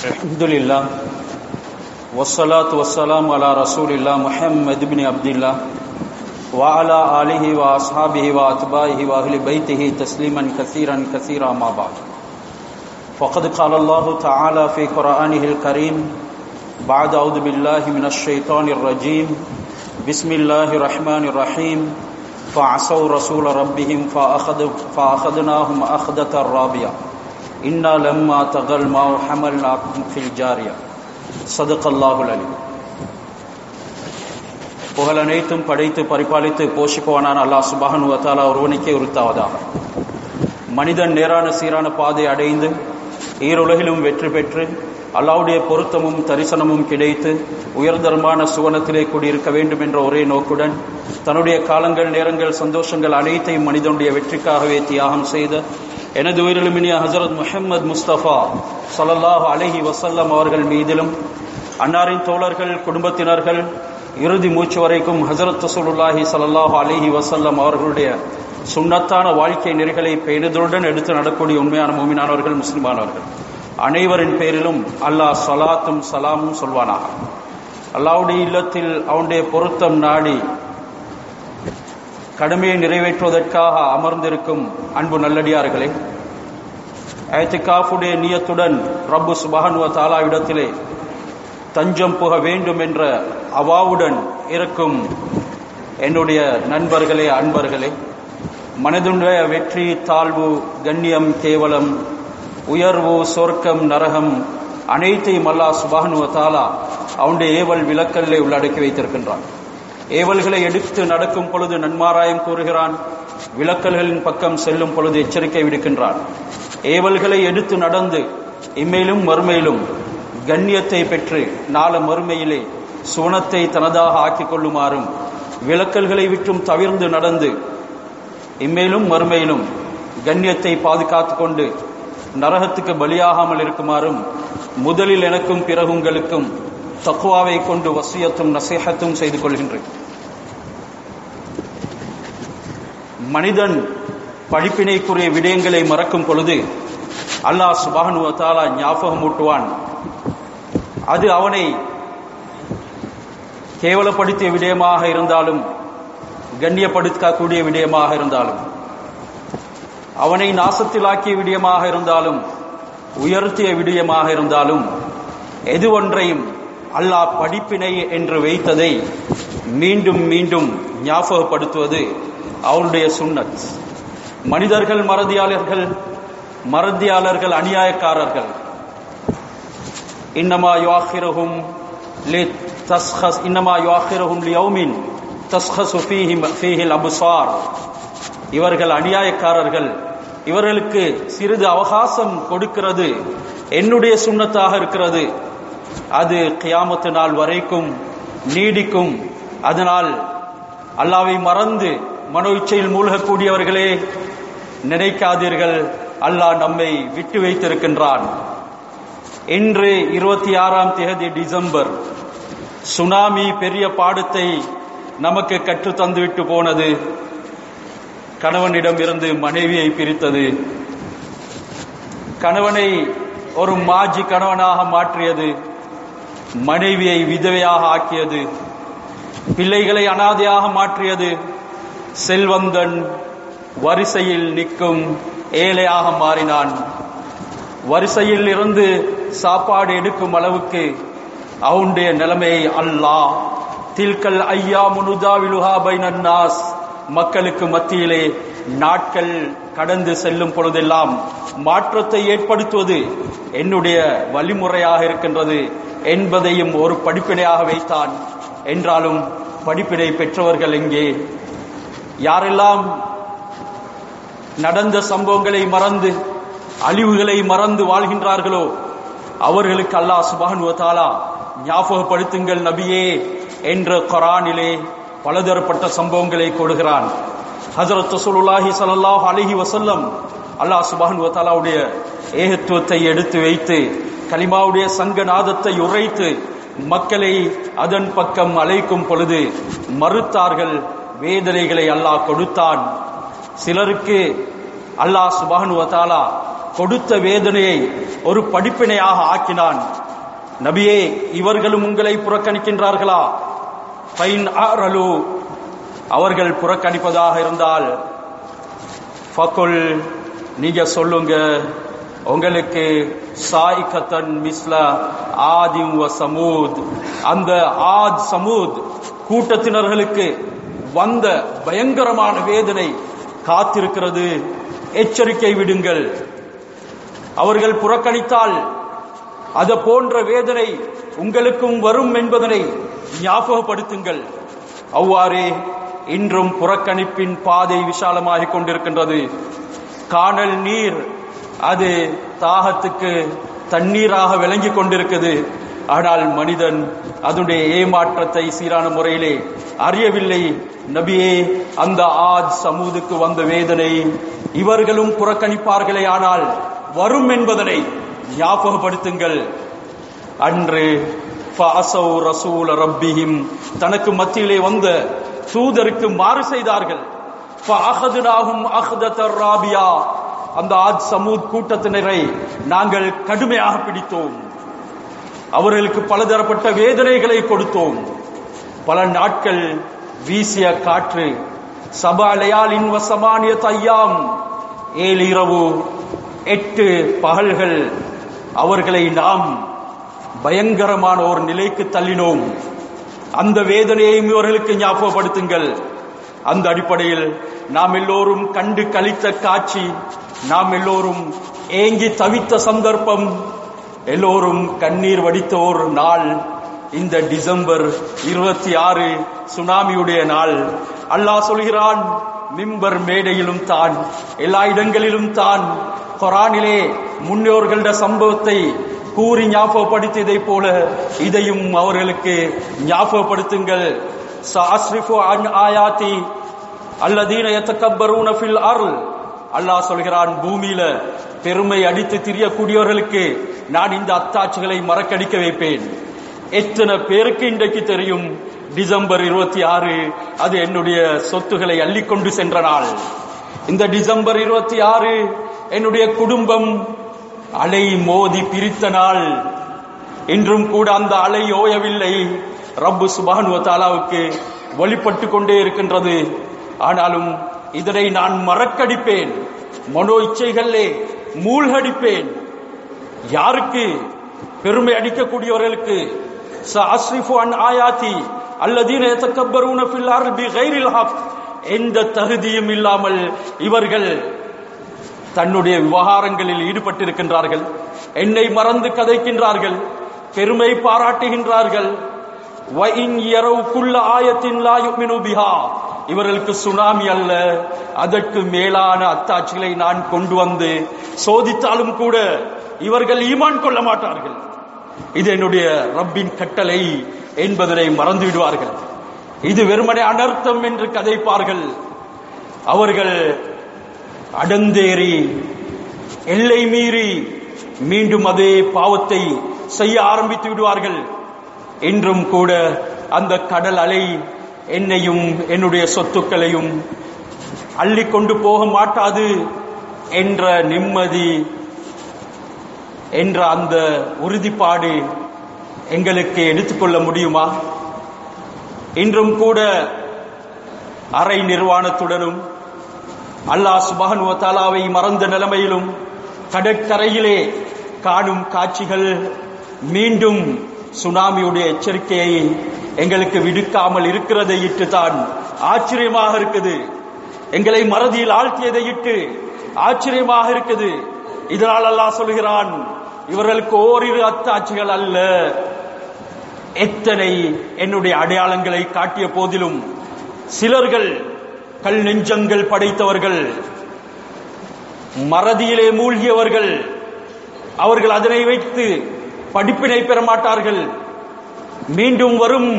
الحمد لله والصلاة والسلام على رسول الله محمد بن عبد الله وعلى آله وأصحابه وأتباعه وأهل بيته تسليما كثيرا كثيرا ما بعد. فقد قال الله تعالى في قرآنه الكريم بعد أعوذ بالله من الشيطان الرجيم. بسم الله الرحمن الرحيم. فعصوا رسول ربهم فأخذ فأخذناهم أخذة رابية இன்னா லம்மா தகல் மா ஹமல் ஃபில் ஜாரியா சதுக்கல்லாஹுல் அலி புகழ் அனைத்தும் படைத்து பரிபாலித்து போஷிப்பவனான அல்லாஹ் சுபான் வத்தாலா ஒருவனுக்கே உருத்தாவதாக மனிதன் நேரான சீரான பாதை அடைந்து ஈருலகிலும் வெற்றி பெற்று அல்லாவுடைய பொருத்தமும் தரிசனமும் கிடைத்து உயர்தரமான சுவனத்திலே கூடியிருக்க வேண்டும் என்ற ஒரே நோக்குடன் தன்னுடைய காலங்கள் நேரங்கள் சந்தோஷங்கள் அனைத்தையும் மனிதனுடைய வெற்றிக்காகவே தியாகம் செய்த எனது உயிரிலுமினிய ஹசரத் முஹம்மது முஸ்தபா சல்லல்லாஹு அலஹி வசல்லம் அவர்கள் மீதிலும் அன்னாரின் தோழர்கள் குடும்பத்தினர்கள் இறுதி மூச்சு வரைக்கும் ஹசரத் ரசூலுல்லாஹி சல்லாஹு அலஹி வசல்லம் அவர்களுடைய சுண்ணத்தான வாழ்க்கை நெறிகளை பேணுதலுடன் எடுத்து நடக்கூடிய உண்மையான மூமினானவர்கள் முஸ்லிமானவர்கள். அனைவரின் பேரிலும் அல்லாஹ் சலாத்தும் சலாமும் சொல்வானாக. அல்லாவுடைய இல்லத்தில் அவனுடைய பொருத்தம் நாடி கடமையை நிறைவேற்றுவதற்காக அமர்ந்திருக்கும் அன்பு நல்லடியார்களே ஐத்திகாஃபுடைய நியத்துடன் ரப்பு சுபஹனுவ தாலாவிடத்திலே தஞ்சம் புக வேண்டும் என்ற அவாவுடன் இருக்கும் என்னுடைய நண்பர்களே அன்பர்களே மனதுடைய வெற்றி தாழ்வு கண்ணியம் கேவலம் உயர்வு சொர்க்கம் நரகம் அனைத்தையும் அல்லா சுபானுவ தாலா அவனுடைய ஏவல் விளக்கல்லே உள்ளடக்கி வைத்திருக்கின்றான். ஏவல்களை எடுத்து நடக்கும் பொழுது நன்மாராயம் கூறுகிறான். விளக்கல்களின் பக்கம் செல்லும் பொழுது எச்சரிக்கை விடுக்கின்றான். ஏவல்களை எடுத்து நடந்து இம்மையிலும் மறுமையிலும் கண்ணியத்தை பெற்று நாள மறுமையிலே சுவனத்தை தனதாக ஆக்கிக் கொள்ளுமாறும் விளக்கல்களை விட்டும் தவிர்ந்து நடந்து இம்மேலும் மறுமையிலும் கண்ணியத்தை பாதுகாத்து கொண்டு நரகத்துக்கு பலியாகாமல் இருக்குமாறும் முதலில் எனக்கும் பிறகு உங்களுக்கும் தக்குவாவை கொண்டு வசியத்தும் நசேகத்தும் செய்து கொள்கின்றேன். மனிதன் படிப்பினைக்குரிய விடயங்களை மறக்கும் பொழுது அல்லாஹ் தாலா ஞாபகம் ஊட்டுவான். அது அவனை கேவலப்படுத்திய விடயமாக இருந்தாலும் கண்ணியப்படுத்தக்கூடிய விடயமாக இருந்தாலும் அவனை நாசத்திலாக்கிய விடயமாக இருந்தாலும் உயர்த்திய விடயமாக இருந்தாலும் எது ஒன்றையும் அல்லாஹ் படிப்பினை என்று வைத்ததை மீண்டும் மீண்டும் ஞாபகப்படுத்துவது அவருடைய சுண்ணத். மனிதர்கள் மறதியாளர்கள் மறதியாளர்கள் அநியாயக்காரர்கள். இன்னமா யுவாஹிரஹும் லி தஸ்ஹஸ் இன்னமா யுவாஹிரஹும் லியௌமின் தஸ்ஹசு ஃபீஹி ஃபீஹில் அபுசார். இவர்கள் அநியாயக்காரர்கள். இவர்களுக்கு சிறிது அவகாசம் கொடுக்கிறது. என்னுடைய சுண்ணத்தாக இருக்கிறது. அது கியாமத்து நாள் வரைக்கும் நீடிக்கும். அதனால் அல்லாவை மறந்து மனோ இச்சையில் மூழ்கக்கூடியவர்களே நினைக்காதீர்கள். அல்லாஹ் நம்மை விட்டு வைத்திருக்கின்றான். இன்று இருபத்தி ஆறாம் தேதி டிசம்பர் சுனாமி பெரிய பாடத்தை நமக்கு கற்று தந்துவிட்டு போனது. கணவனிடம் இருந்து மனைவியை பிரித்தது. கணவனை ஒரு மாஜி கணவனாக மாற்றியது. மனைவியை விதவையாக ஆக்கியது. பிள்ளைகளை அனாதையாக மாற்றியது. செல்வந்தன் வரிசையில் நிற்கும் ஏழையாக மாறினான். வரிசையில் இருந்து சாப்பாடு எடுக்கும் அளவுக்கு அவனுடைய நிலைமையை அல்லாஹ் தில்கல் ஐயா முனுதாவிலுஹா பைனன்னாஸ். மக்களுக்கு மத்தியிலே நாட்கள் கடந்து செல்லும் பொழுதெல்லாம் மாற்றத்தை ஏற்படுத்துவது என்னுடைய வழிமுறையாக இருக்கின்றது என்பதையும் ஒரு படிப்பினையாக வைத்தான். என்றாலும் படிப்பினை பெற்றவர்கள் எங்கே? யாரெல்லாம் நடந்த சம்பவங்களை மறந்து அழிவுகளை மறந்து வாழ்கின்றார்களோ அவர்களுக்கு அல்லாஹ் சுபானுவத்தாலா ஞாபகப்படுத்துங்கள் நபியே என்ற கொரானிலே பலதரப்பட்ட சம்பவங்களை கொடுகிறான் ஹசரத் ரசூலுல்லாஹி ஸல்லல்லாஹு அலிஹி வசல்லம் அல்லாஹ் சுபானுவத்தாலாவுடைய ஏகத்துவத்தை எடுத்து வைத்து கலிமாவுடைய சங்கநாதத்தை உரைத்து மக்களை அதன் பக்கம் அழைக்கும் பொழுது மறுத்தார்கள் வேதனைகளை அல்லாஹ் கொடுத்தான். சிலருக்கு அல்லாஹ் சுப்ஹானஹு வ கொடுத்த வேதனையை ஒரு படிப்பினையாக ஆக்கினான். நபியே இவர்களும் உங்களை புறக்கணிக்கின்றார்களா? ஃபைன் ஆரலு அவர்கள் புறக்கணிப்பதாக இருந்தால் ஃபகுல் நீங்க சொல்லுங்க. உங்களுக்கு சாய்கத்தன் மிஸ்ல ஆதிம் வ சமூத். அந்த ஆத் சமூத் கூட்டத்தினர்களுக்கு வந்த பயங்கரமான வேதனை காத்திருக்கிறது. எச்சரிக்கை விடுங்கள். அவர்கள் புறக்கணித்தால் அது போன்ற வேதனை உங்களுக்கும் வரும் என்பதனை ஞாபகப்படுத்துங்கள். அவ்வாறே இன்றும் புறக்கணிப்பின் பாதை விஷாலமாகிக் கொண்டிருக்கின்றது. காணல் நீர் அது தாகத்துக்கு தண்ணீராக விளங்கிக் கொண்டிருக்கிறது ஆனால் மனிதன் அதனுடைய ஏமாற்றத்தை சீரான முறையிலே அறியவில்லை. நபியே அந்த ஆஜ் சமூதுக்கு வந்த வேதனை இவர்களும் புறக்கணிப்பார்களே ஆனால் வரும் என்பதனை ஞாபகப்படுத்துங்கள். அன்று ரசூல ரப்பிஹிம் தனக்கு மத்தியிலே வந்த தூதருக்கு மாறு செய்தார்கள். ராபியா அந்த ஆஜ் சமூத் கூட்டத்தினரை நாங்கள் கடுமையாக பிடித்தோம். அவர்களுக்கு பலதரப்பட்ட வேதனைகளை கொடுத்தோம். பல நாட்கள் வீசிய காற்று சபாலையால் இன்வசமானிய தையாம் ஏழு இரவு எட்டு பகல்கள் அவர்களை நாம் பயங்கரமான ஒரு நிலைக்கு தள்ளினோம். அந்த வேதனையையும் இவர்களுக்கு ஞாபகப்படுத்துங்கள். அந்த அடிப்படையில் நாம் எல்லோரும் கண்டு கழித்த காட்சி நாம் எல்லோரும் ஏங்கி தவித்த சந்தர்ப்பம் எல்லோரும் கண்ணீர் வடித்த ஒரு நாள் இந்த டிசம்பர் இருபத்தி ஆறு சுனாமியுடைய நாள். அல்லாஹ் சொல்கிறான் மிம்பர் மேடையிலும் தான் எல்லா இடங்களிலும் தான். கொரானிலே முன்னோர்கள சம்பவத்தை கூறி ஞாபகப்படுத்தியதை போல இதையும் அவர்களுக்கு ஞாபகப்படுத்துங்கள். சாஸ்ரிஃபோ அன் ஆயாத்தி அல்லதீன எத்தக்கப்பரூன ஃபில் அருள். அல்லாஹ் சொல்கிறான் பூமியில பெருமை அடித்து திரியக்கூடியவர்களுக்கு நான் இந்த அத்தாட்சிகளை மறக்கடிக்க வைப்பேன். எத்தனை பேருக்கு இன்றைக்கு தெரியும் டிசம்பர் இருபத்தி ஆறு அது என்னுடைய சொத்துக்களை அள்ளிக்கொண்டு சென்ற நாள். இந்த டிசம்பர் இருபத்தி ஆறு என்னுடைய குடும்பம் அலை மோதி பிரித்த நாள். இன்றும் கூட அந்த அலை ஓயவில்லை. ரப்பு சுபானுவ தாலாவுக்கு வழிபட்டு கொண்டே இருக்கின்றது. ஆனாலும் இதனை நான் மறக்கடிப்பேன். மனோ இச்சைகளே மூழ்கடிப்பேன். யாருக்கு? பெருமை அடிக்கக்கூடியவர்களுக்கு. அஸ்ரிஃபு அன் ஆயாத்தி அல்லதீன எத்தக்கபரூன ஃபில்லார் பி கைரில் ஹப் எந்த தகுதியும் இல்லாமல் இவர்கள் தன்னுடைய விவகாரங்களில் ஈடுபட்டிருக்கின்றார்கள். என்னை மறந்து கதைக்கின்றார்கள். பெருமை பாராட்டுகின்றார்கள். வயின் இரவு ஆயத்தின் லாயுமினு பிஹா. இவர்களுக்கு சுனாமி அல்ல. அதற்கு மேலான அத்தாட்சிகளை நான் கொண்டு வந்து சோதித்தாலும் கூட இவர்கள் ஈமான் கொள்ள மாட்டார்கள். இது என்னுடைய ரப்பின் கட்டளை என்பதனை மறந்து விடுவார்கள் இது வெறுமனே அனர்த்தம் என்று கதைப்பார்கள். அவர்கள் அடந்தேறி எல்லை மீறி மீண்டும் அதே பாவத்தை செய்ய ஆரம்பித்து விடுவார்கள். என்றும் கூட அந்த கடல் அலை என்னையும் என்னுடைய சொத்துக்களையும் அள்ளி கொண்டு போக மாட்டாது என்ற நிம்மதி என்ற அந்த உறுதிப்பாடு எங்களுக்கு எடுத்துக்கொள்ள முடியுமா? இன்றும் கூட அரை நிர்வாணத்துடனும் அல்லாஹ் சுபஹன் தாலாவை மறந்த நிலைமையிலும் கடற்கரையிலே காணும் காட்சிகள் மீண்டும் சுனாமியுடைய எச்சரிக்கையை எங்களுக்கு விடுக்காமல் இருக்கிறதை இட்டு தான் ஆச்சரியமாக இருக்குது. எங்களை மறதியில் ஆழ்த்தியதை இட்டு ஆச்சரியமாக இருக்குது. இதனால் அல்லாஹ் சொல்கிறான் இவர்களுக்கு ஓரிரு அத்தாட்சிகள் அல்ல. எத்தனை என்னுடைய அடையாளங்களை காட்டிய போதிலும் சிலர்கள் கல் நெஞ்சங்கள் படைத்தவர்கள் மறதியிலே மூழ்கியவர்கள் அவர்கள் அதனை வைத்து படிப்பினை பெற மாட்டார்கள். மீண்டும் வரும்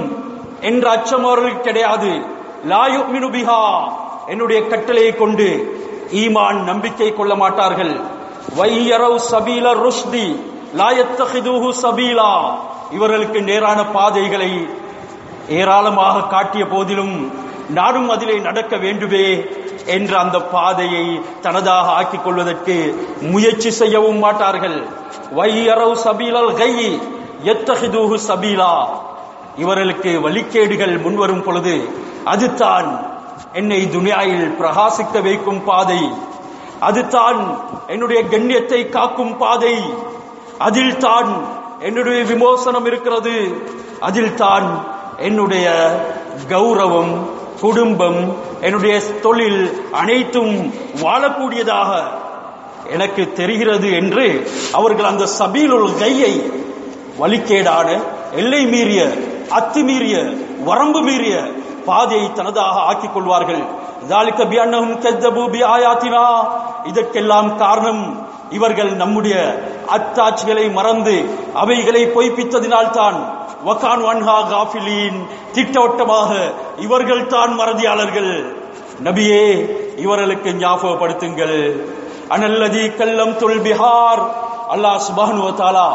என்ற அச்சம் அவர்களுக்கு கிடையாது. லாயுமினு என்னுடைய கட்டளையை கொண்டு ஈமான் நம்பிக்கை கொள்ள மாட்டார்கள். வையரவ் சபீல ருஷ்தி லாயத்தஹிதுஹு சபீலா. இவர்களுக்கு நேரான பாதைகளை ஏராளமாக காட்டிய போதிலும் நானும் அதிலே நடக்க வேண்டுமே என்ற அந்த பாதையை தனதாக ஆக்கிக் கொள்வதற்கு முயற்சி செய்யவும் மாட்டார்கள். வையரவு சபீலல் கை எத்தகிதூஹு சபீலா. இவர்களுக்கு வழிகேடுகள் முன்வரும் பொழுது அதுதான் என்னை துனியாயில் பிரகாசிக்க வைக்கும் பாதை. அதுதான் என்னுடைய கண்ணியத்தை காக்கும் பாதை. அதில் தான் என்னுடைய விமோசனம் இருக்கிறது. அதில் தான் என்னுடைய கௌரவம் குடும்பம் என்னுடைய தொழில் அனைத்தும் வாழக்கூடியதாக எனக்கு தெரிகிறது என்று அவர்கள் அந்த சபீலுல் கையை வழிகேடான எல்லை மீறிய அத்துமீறிய வரம்பு மீறிய பாதையை தனதாக ஆக்கிக் கொள்வார்கள். இதற்கெல்லாம் காரணம் இவர்கள் நம்முடைய அத்தாட்சிகளை மறந்து அவைகளை பொய்ப்பித்ததினால் தான் வகான் வன்ஹா காஃபிலின். திட்டவட்டமாக இவர்கள் தான் மறதியாளர்கள். நபியே இவர்களுக்கு ஞாபகப்படுத்துங்கள். அனல்லதி கல்லம் தொல் பிஹார். அல்லாஹ் சுபானு தாலா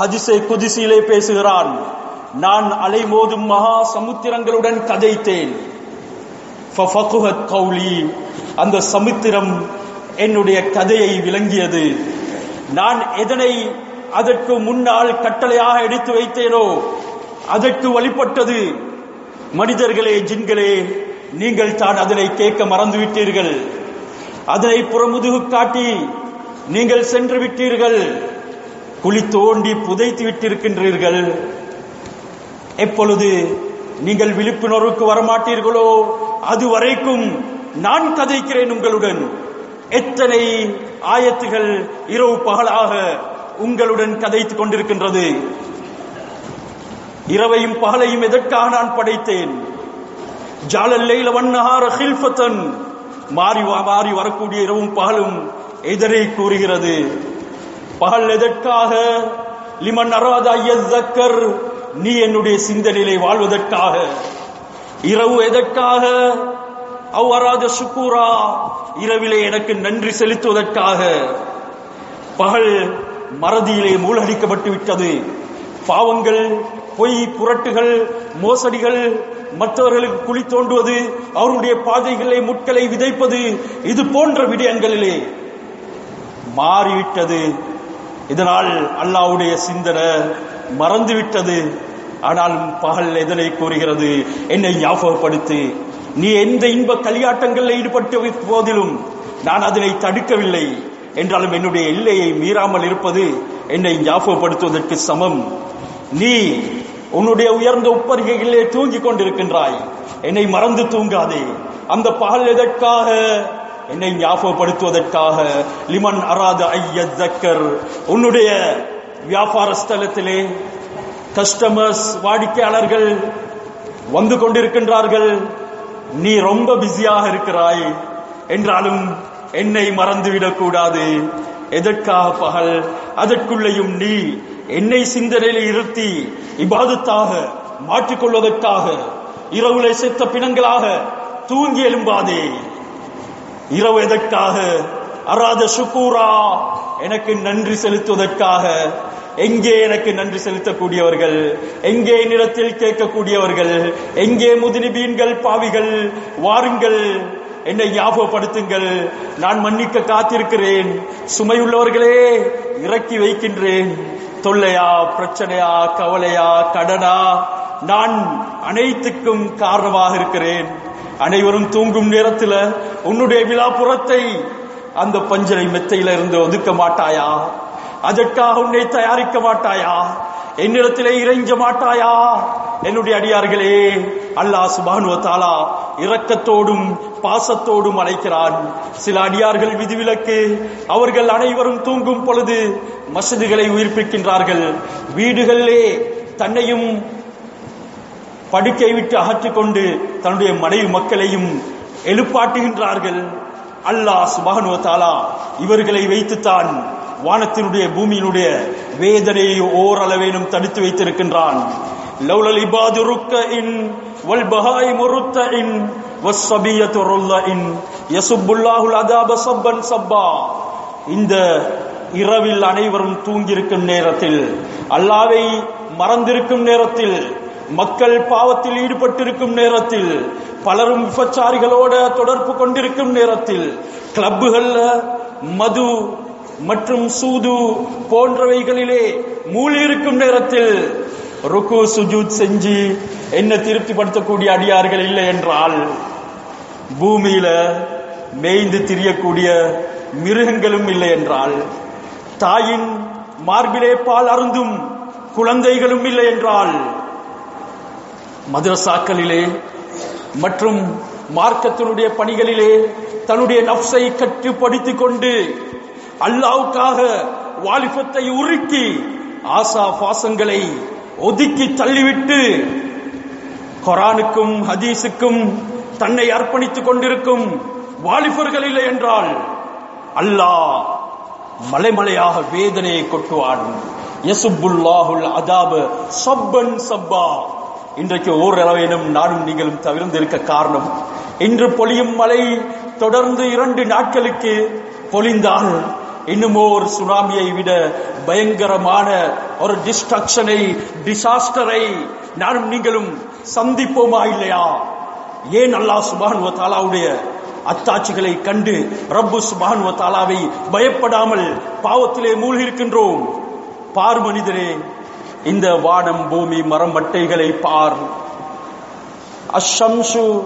ஹதிசை குதிசியிலே பேசுகிறான். நான் அலைமோதும் மகா சமுத்திரங்களுடன் கதைத்தேன். கௌலி அந்த சமுத்திரம் என்னுடைய கதையை விளங்கியது. நான் எதனை அதற்கு முன்னால் கட்டளையாக எடுத்து வைத்தேனோ அதற்கு வழிபட்டது. மனிதர்களே ஜின்களே நீங்கள் தான் அதனை கேட்க மறந்துவிட்டீர்கள். அதனை புறமுதுகு காட்டி நீங்கள் சென்று விட்டீர்கள். குழி தோண்டி புதைத்து விட்டிருக்கின்றீர்கள். எப்பொழுது நீங்கள் விழிப்புணர்வுக்கு வரமாட்டீர்களோ அது வரைக்கும் நான் கதைக்கிறேன் உங்களுடன். எத்தனை ஆயத்துகள் இரவு பகலாக உங்களுடன் கதைத்துக் கொண்டிருக்கின்றது. இரவையும் பகலையும் எதற்காக நான் படைத்தேன்? ஜாலல்லைல வண்ணஹார ஹில்ஃபத்தன். மாறி மாறி வரக்கூடிய இரவும் பகலும் எதிரை கூறுகிறது. பகல் எதற்காக? லிமன் அராத ஐயக்கர் நீ என்னுடைய சிந்தனையிலே வாழ்வதற்காக. இரவு எதற்காக? அவ்வராத சுக்கூரா இரவிலே எனக்கு நன்றி செலுத்துவதற்காக. பகல் மறதியிலே மூழ்கடிக்கப்பட்டு விட்டது பாவங்கள் பொய் புரட்டுகள் மோசடிகள் மற்றவர்களுக்கு குழி தோண்டுவது அவருடைய பாதைகளை முட்களை விதைப்பது இது போன்ற விடயங்களிலே மாறிவிட்டது. இதனால் அல்லாவுடைய சிந்தனை மறந்துவிட்டது. ஆனாலும் பகல் எதனை கூறுகிறது? என்னை ஞாபகப்படுத்து. நீ எந்த இன்ப களியாட்டங்களில் ஈடுபட்ட போதிலும் நான் அதனை தடுக்கவில்லை. என்றாலும் என்னுடைய எல்லையை மீறாமல் இருப்பது என்னை ஞாபகப்படுத்துவதற்கு சமம். நீ உன்னுடைய உயர்ந்த உப்பரிகைகளிலே தூங்கிக் கொண்டிருக்கின்றாய். என்னை மறந்து தூங்காதே. அந்த பகல் எதற்காக என்னை ஞாபகப்படுத்துவதற்காக லிமன் அராத ஐயக்கர் உன்னுடைய வியாபார ஸ்தலத்திலே கஸ்டமர்ஸ் வாடிக்கையாளர்கள் வந்து கொண்டிருக்கின்றார்கள். நீ ரொம்ப பிஸியாக இருக்கிறாய் என்றாலும் என்னை மறந்துவிடக் கூடாது எதற்காக பகல்? அதற்குள்ளேயும் நீ என்னை சிந்தனையில் இருத்தி இபாதத்தாக மாற்றிக்கொள்வதற்காக இரவுளை செத்த பிணங்களாக தூங்கி எழும்பாதே. இரவு எதற்காக? அராத சுக்கூரா எனக்கு நன்றி செலுத்துவதற்காக. எங்கே எனக்கு நன்றி செலுத்தக்கூடியவர்கள்? எங்கே நிலத்தில் கேட்கக்கூடியவர்கள்? எங்கே முதுநிபீன்கள் பாவிகள்? வாருங்கள். என்னை ஞாபகப்படுத்துங்கள். நான் மன்னிக்க காத்திருக்கிறேன். சுமையுள்ளவர்களே இறக்கி வைக்கின்றேன். தொல்லையா பிரச்சனையா கவலையா கடனா? நான் அனைத்துக்கும் காரணமாக இருக்கிறேன். அனைவரும் தூங்கும் நேரத்தில் உன்னுடைய விழாப்புறத்தை அந்த பஞ்சரை மெத்தையில இருந்து ஒதுக்க மாட்டாயா? அதற்காக உன்னை தயாரிக்க மாட்டாயா? என்னிடத்திலே இறைஞ்ச மாட்டாயா? என்னுடைய அடியார்களே அல்லாஹ் சுபானுவ தாலா இரக்கத்தோடும் பாசத்தோடும் அழைக்கிறான். சில அடியார்கள் விதிவிலக்கு அவர்கள் அனைவரும் தூங்கும் பொழுது மசதிகளை உயிர்ப்பிக்கின்றார்கள். வீடுகளிலே தன்னையும் படுக்கை விட்டு அகற்றிக் கொண்டு தன்னுடைய மனைவி மக்களையும் எழுப்பாட்டுகின்றார்கள். அல்லாஹ் சுபஹானுவ தாலா இவர்களை வைத்துத்தான் வானத்தினுடைய பூமியினுடைய வேதனையை ஓரளவேனும் தடுத்து வைத்திருக்கின்றான். லௌலல் இபாது ருக்க இன் வல் பஹாய் முருத்த இன் வஸ்ஸபியத்து ருல்ல இன் யசுப்புல்லாஹுல் அதாப சப்பன் சப்பா. இந்த இரவில் அனைவரும் தூங்கியிருக்கும் நேரத்தில் அல்லாவை மறந்திருக்கும் நேரத்தில் மக்கள் பாவத்தில் ஈடுபட்டிருக்கும் நேரத்தில் பலரும் விபச்சாரிகளோட தொடர்பு கொண்டிருக்கும் நேரத்தில் கிளப்புகள்ல மது மற்றும் சூது போன்றவைகளிலே மூழ்கி இருக்கும் நேரத்தில் ருக்கு சுஜூத் செஞ்சு என்ன திருப்திப்படுத்தக்கூடிய அடியார்கள் இல்லை என்றால் பூமியில மேய்ந்து திரியக்கூடிய மிருகங்களும் இல்லை என்றால் தாயின் மார்பிலே பால் அருந்தும் குழந்தைகளும் இல்லை என்றால் மதரசாக்களிலே மற்றும் மார்க்கத்தினுடைய பணிகளிலே தன்னுடைய நப்சை கட்டுப்படுத்திக் கொண்டு அல்லாவுக்காக வாலிபத்தை உருக்கி ஆசா பாசங்களை ஒதுக்கி தள்ளிவிட்டு குரானுக்கும் ஹதீஸுக்கும் தன்னை அர்ப்பணித்துக் கொண்டிருக்கும் வாலிபர்கள் இல்லை என்றால் அல்லாஹ் மலைமலையாக வேதனையை கொட்டுவான். யசுப்புல்லாஹுல் அதாபு சப்பன் சப்பா. இன்றைக்கு ஓரளவேனும் நானும் நீங்களும் தவிர்ந்திருக்க காரணம். இன்று பொழியும் மழை தொடர்ந்து இரண்டு நாட்களுக்கு பொழிந்தால் இன்னுமோ ஒரு சுனாமியை விட பயங்கரமான ஒரு டிஸ்ட்ரக்ஷனை டிசாஸ்டரை நானும் நீங்களும் சந்திப்போமா இல்லையா? ஏன் அல்லாஹ் சுபானுவ தாலாவுடைய அத்தாட்சிகளை கண்டு ரப்பு சுபானுவ தாலாவை பயப்படாமல் பாவத்திலே மூழ்கி இருக்கின்றோம் பார் மனிதரே இந்த வானம் பூமி மரம் மட்டைகளை பார். அஷம்சு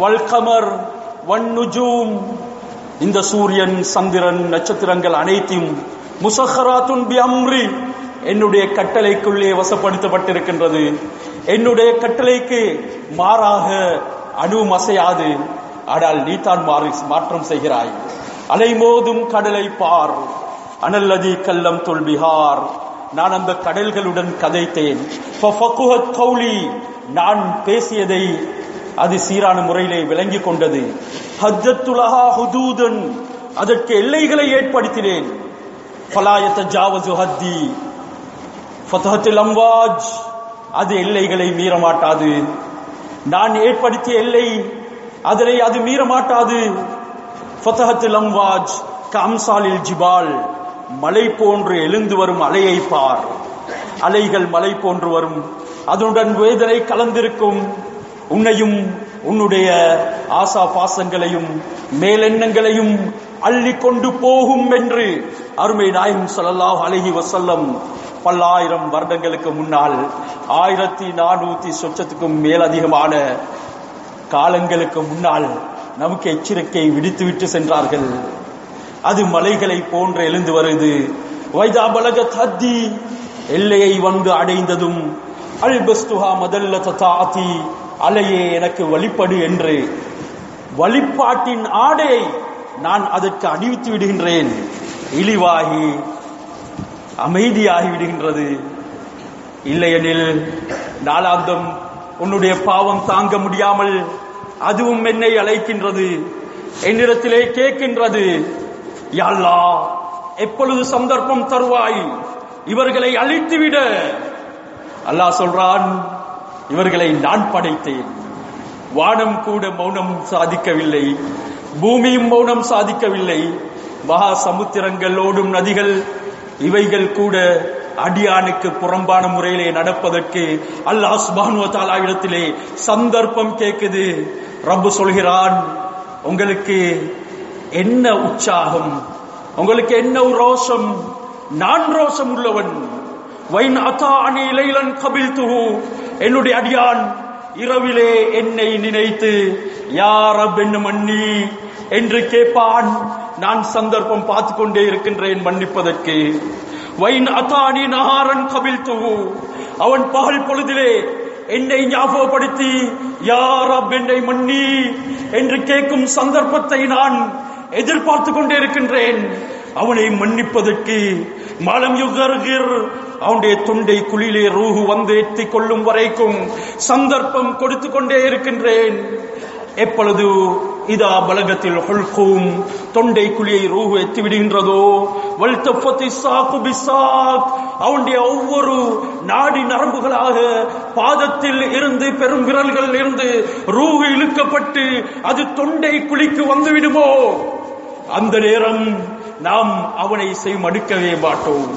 வல்கமர் வன்னுஜூம் இந்த சூரியன் சந்திரன் நட்சத்திரங்கள் அனைத்தையும் முசஹராத்துன் பி அம்ரி என்னுடைய கட்டளைக்குள்ளே வசப்படுத்தப்பட்டிருக்கின்றது. என்னுடைய கட்டளைக்கு மாறாக அணுவும் அசையாது. ஆனால் நீ தான் மாறி மாற்றம் செய்கிறாய். அலைமோதும் கடலை பார். அனல்லதி கல்லம் தொல்பிகார் நான் அந்த கடல்களுடன் கதைத்தேன். ஃபஃபகுஹத் கௌலி நான் பேசியதை அது சீரான முறையிலே விளங்கிக் கொண்டது. ஹஜ்ஜத்துலஹா ஹுதூதன் அதற்கு எல்லைகளை ஏற்படுத்தினேன். ஃபலாயத்த ஜாவசு ஹத்தி ஃபதஹத்தில் அம்வாஜ் அது எல்லைகளை மீறமாட்டாது. நான் ஏற்படுத்திய எல்லை அதனை அது மீறமாட்டாது. ஃபதஹத்தில் அம்வாஜ் கம்சாலில் ஜிபால் மலை போன்று எழுந்து வரும் அலையை பார். அலைகள் மலை போன்று வரும். அதனுடன் வேதனை கலந்திருக்கும். உன்னையும் உன்னுடைய ஆசா பாசங்களையும் மேலெண்ணங்களையும் அள்ளி கொண்டு போகும் என்று அருமை நாயும் ஸல்லல்லாஹு அலைஹி வசல்லம் பல்லாயிரம் வருடங்களுக்கு முன்னால் ஆயிரத்தி நானூத்தி சொச்சத்துக்கும் மேலதிகமான காலங்களுக்கு முன்னால் நமக்கு எச்சரிக்கை விடுத்துவிட்டு சென்றார்கள். அது மலைகளை போன்று எழுந்து வருது. வைதா பலக தத்தி எல்லையை வந்து அடைந்ததும் அல்பஸ்துஹா மதல்ல தத்தாத்தி அலையே எனக்கு வழிபடு என்று. வழிபாட்டின் ஆடையை நான் அதற்கு அணிவித்து விடுகின்றேன். இழிவாகி அமைதியாகி விடுகின்றது. இல்லையெனில் நாளாந்தம் உன்னுடைய பாவம் தாங்க முடியாமல் அதுவும் என்னை அழைக்கின்றது. என்னிடத்திலே கேட்கின்றது. யாழ்லா எப்பொழுது சந்தர்ப்பம் தருவாய்? இவர்களை அழித்துவிட. அல்லாஹ் சொல்றான் இவர்களை நான் படைத்தேன். வானம் கூட மௌனம் சாதிக்கவில்லை. பூமியும் மௌனம் சாதிக்கவில்லை. மகா சமுத்திரங்கள் ஓடும் நதிகள் இவைகள் கூட அடியானுக்கு புறம்பான முறையிலே நடப்பதற்கு அல்லாஹ் சுபானுவ தாலா இடத்திலே சந்தர்ப்பம் கேட்குது. ரப்பு சொல்கிறான் உங்களுக்கு என்ன உற்சாகம்? உங்களுக்கு என்ன ரோஷம்? நான் ரோஷம் உள்ளவன். வைன் அத்தானி லைலன் கபில் துஹு என்னுடைய அடியான் இரவிலே என்னை நினைத்து யார பெண்ணு மன்னி? என்று கேட்பான். நான் சந்தர்ப்பம் பார்த்து கொண்டே இருக்கின்றேன் மன்னிப்பதற்கு. வைன் அத்தானி நகாரன் கபில் துகு அவன் பகல் பொழுதிலே என்னை ஞாபகப்படுத்தி யார் என்னை மன்னி? என்று கேட்கும் சந்தர்ப்பத்தை நான் எதிர்பார்த்து கொண்டே இருக்கின்றேன் அவனை மன்னிப்பதற்கு மலம் யுகர்கிர். அவனுடைய தொண்டை குழியிலே ரூஹு வந்து எத்திக் கொள்ளும் வரைக்கும் சந்தர்ப்பம் கொடுத்து கொண்டே இருக்கின்றேன். எப்பொழுது இதா பலகத்தில் ஹொல்கும் தொண்டை குழியை ரூஹு எத்தி விடுகின்றதோ வல்தப்பத்தி சாக்கு பிசாக். அவனுடைய ஒவ்வொரு நாடி நரம்புகளாக பாதத்தில் இருந்து பெரும் விரல்களில் இருந்து ரூஹு இழுக்கப்பட்டு அது தொண்டை குழிக்கு வந்துவிடுமோ அந்த நேரம் நாம் அவனை செய்மடுக்கவே மாட்டோம்.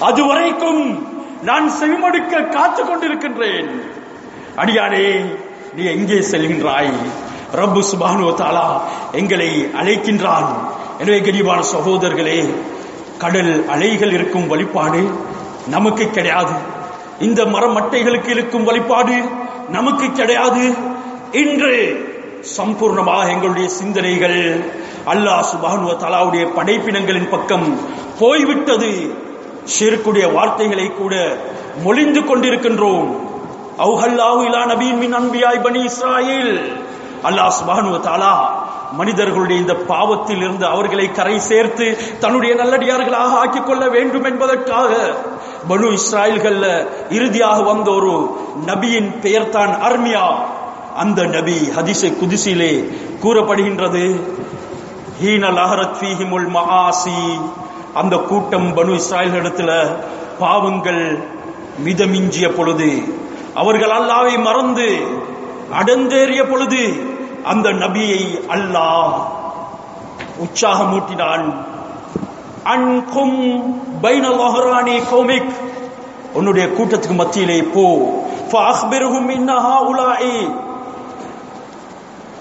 அதுவரைக்கும் நான் செவிமடுக்க காத்து கொண்டிருக்கின்றேன். அடியானே நீ எங்கே செல்கின்றாய்? ரப்பு சுபானு தாலா எங்களை அழைக்கின்றான். எனவே கனிவான சகோதரர்களே கடல் அலைகள் இருக்கும் வழிபாடு நமக்கு கிடையாது. இந்த மரமட்டைகளுக்கு இருக்கும் வழிபாடு நமக்கு கிடையாது. இன்று சம்பூர்ணமாக எங்களுடைய சிந்தனைகள் அல்லாஹ் சுபானுவ தலாவுடைய படைப்பினங்களின் பக்கம் போய்விட்டது. ஷிருக்குடைய வார்த்தைகளை கூட மொழிந்து கொண்டிருக்கின்றோம். அவுஹல்லாஹு இலா நபியின் மின் அன்பியாய் பனி இஸ்ராயில். அல்லாஹ் சுபானுவ தாலா மனிதர்களுடைய இந்த பாவத்தில் இருந்து அவர்களை கரை சேர்த்து தன்னுடைய நல்லடியார்களாக ஆக்கிக் கொள்ள வேண்டும் என்பதற்காக பனு இஸ்ராயல்கள்ல இறுதியாக வந்த ஒரு நபியின் பெயர்தான் அர்மியா. அந்த நபி ஹதிசை குதிசிலே கூறப்படுகின்றது. ஹீன லஹரத் ஃபீஹிமுல் மகாசி அந்த கூட்டம் பனு இஸ்ராயல்களிடத்துல பாவங்கள் மிதமிஞ்சிய பொழுது அவர்கள் அல்லாவை மறந்து அடந்தேறிய பொழுது அந்த நபியை அல்லாஹ் உற்சாகமூட்டினான். அன்கும் பைன லஹரானி கௌமிக். உன்னுடைய கூட்டத்துக்கு மத்தியிலே போ. ஃபஅக்பிருஹும் இன்ன ஹாஉலாஇ